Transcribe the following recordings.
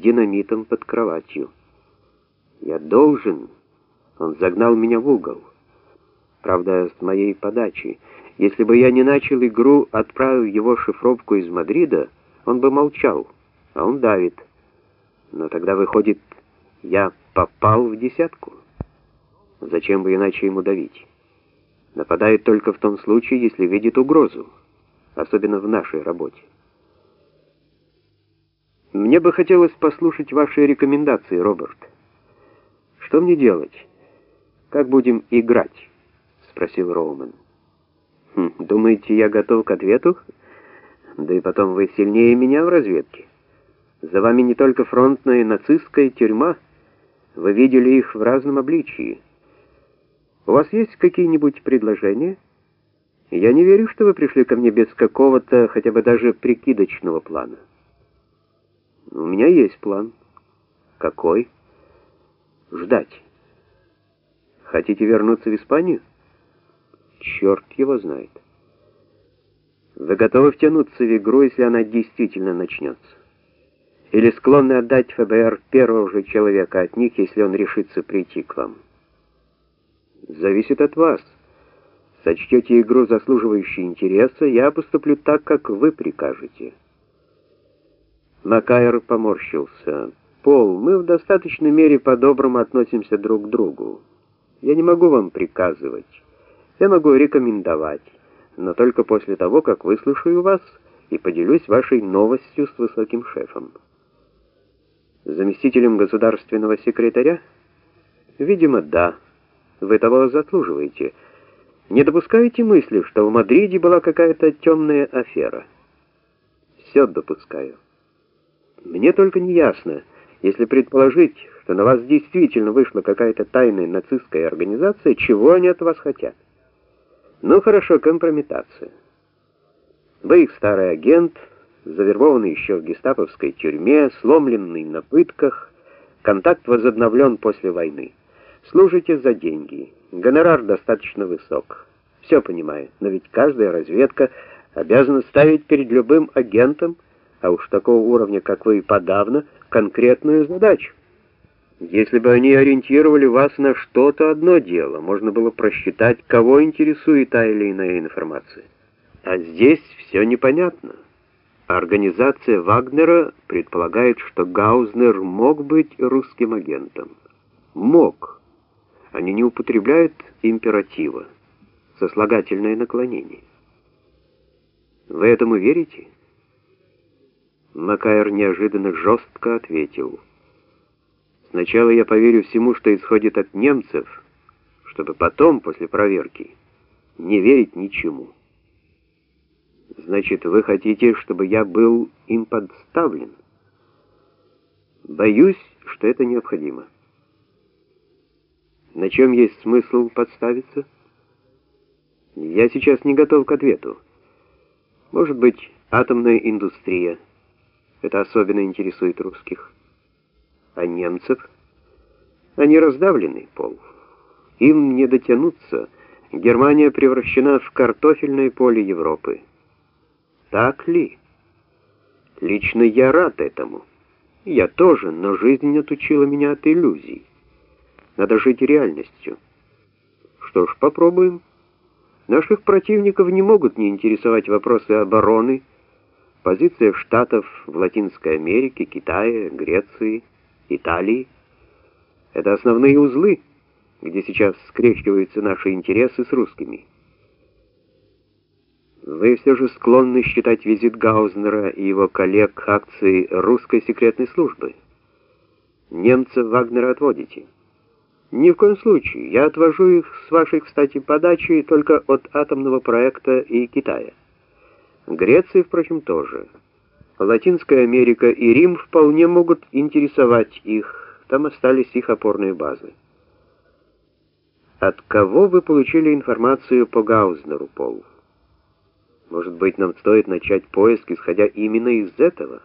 динамитом под кроватью. Я должен. Он загнал меня в угол. Правда, с моей подачи. Если бы я не начал игру, отправив его шифровку из Мадрида, он бы молчал, а он давит. Но тогда выходит, я попал в десятку. Зачем бы иначе ему давить? Нападает только в том случае, если видит угрозу, особенно в нашей работе. Мне бы хотелось послушать ваши рекомендации, Роберт. Что мне делать? Как будем играть? спросил Роумен. Хм, думаете, я готов к ответу? Да и потом вы сильнее меня в разведке. За вами не только фронтная нацистская тюрьма, вы видели их в разном обличии. У вас есть какие-нибудь предложения? Я не верю, что вы пришли ко мне без какого-то, хотя бы даже прикидочного плана. У меня есть план. Какой? Ждать. Хотите вернуться в Испанию? Черт его знает. Вы готовы втянуться в игру, если она действительно начнется? Или склонны отдать ФБР первого же человека от них, если он решится прийти к вам? Зависит от вас. Сочтете игру заслуживающей интереса, я поступлю так, как вы прикажете. Макайр поморщился. «Пол, мы в достаточной мере по-доброму относимся друг к другу. Я не могу вам приказывать. Я могу рекомендовать, но только после того, как выслушаю вас и поделюсь вашей новостью с высоким шефом. Заместителем государственного секретаря? Видимо, да. Вы того заслуживаете. Не допускаете мысли, что в Мадриде была какая-то темная афера? Все допускаю. Мне только не ясно, если предположить, что на вас действительно вышла какая-то тайная нацистская организация, чего они от вас хотят? Ну хорошо, компрометация. Вы их старый агент, завербованный еще в гестаповской тюрьме, сломленный на пытках, контакт возобновлен после войны. Служите за деньги, гонорар достаточно высок. Все понимаю, но ведь каждая разведка обязана ставить перед любым агентом, а уж такого уровня, как вы, подавно, конкретную задачу. Если бы они ориентировали вас на что-то одно дело, можно было просчитать, кого интересует та или иная информация. А здесь все непонятно. Организация Вагнера предполагает, что Гаузнер мог быть русским агентом. Мог. Они не употребляют императива, сослагательное наклонение. Вы этому верите? Макайр неожиданно жестко ответил. «Сначала я поверю всему, что исходит от немцев, чтобы потом, после проверки, не верить ничему». «Значит, вы хотите, чтобы я был им подставлен?» «Боюсь, что это необходимо». «На чем есть смысл подставиться?» «Я сейчас не готов к ответу. Может быть, атомная индустрия». Это особенно интересует русских. А немцев? Они раздавлены, Пол. Им не дотянуться. Германия превращена в картофельное поле Европы. Так ли? Лично я рад этому. Я тоже, но жизнь отучила меня от иллюзий. Надо жить реальностью. Что ж, попробуем. Наших противников не могут не интересовать вопросы обороны, Позиция штатов в Латинской Америке, Китае, Греции, Италии — это основные узлы, где сейчас скрещиваются наши интересы с русскими. Вы все же склонны считать визит Гаузнера и его коллег акцией русской секретной службы. Немцев Вагнера отводите. Ни в коем случае. Я отвожу их с вашей, кстати, подачи только от атомного проекта и Китая. Греция, впрочем, тоже. Латинская Америка и Рим вполне могут интересовать их, там остались их опорные базы. От кого вы получили информацию по Гаузнеру, Пол? Может быть, нам стоит начать поиск, исходя именно из этого?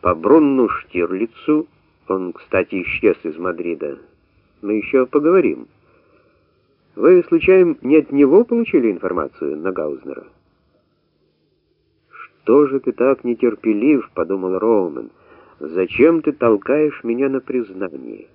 По Брунну Штирлицу, он, кстати, исчез из Мадрида, мы еще поговорим. Вы, случайно, не от него получили информацию на Гаузнера? «Что же ты так нетерпелив?» — подумал Роумен. Зачем ты толкаешь меня на признание?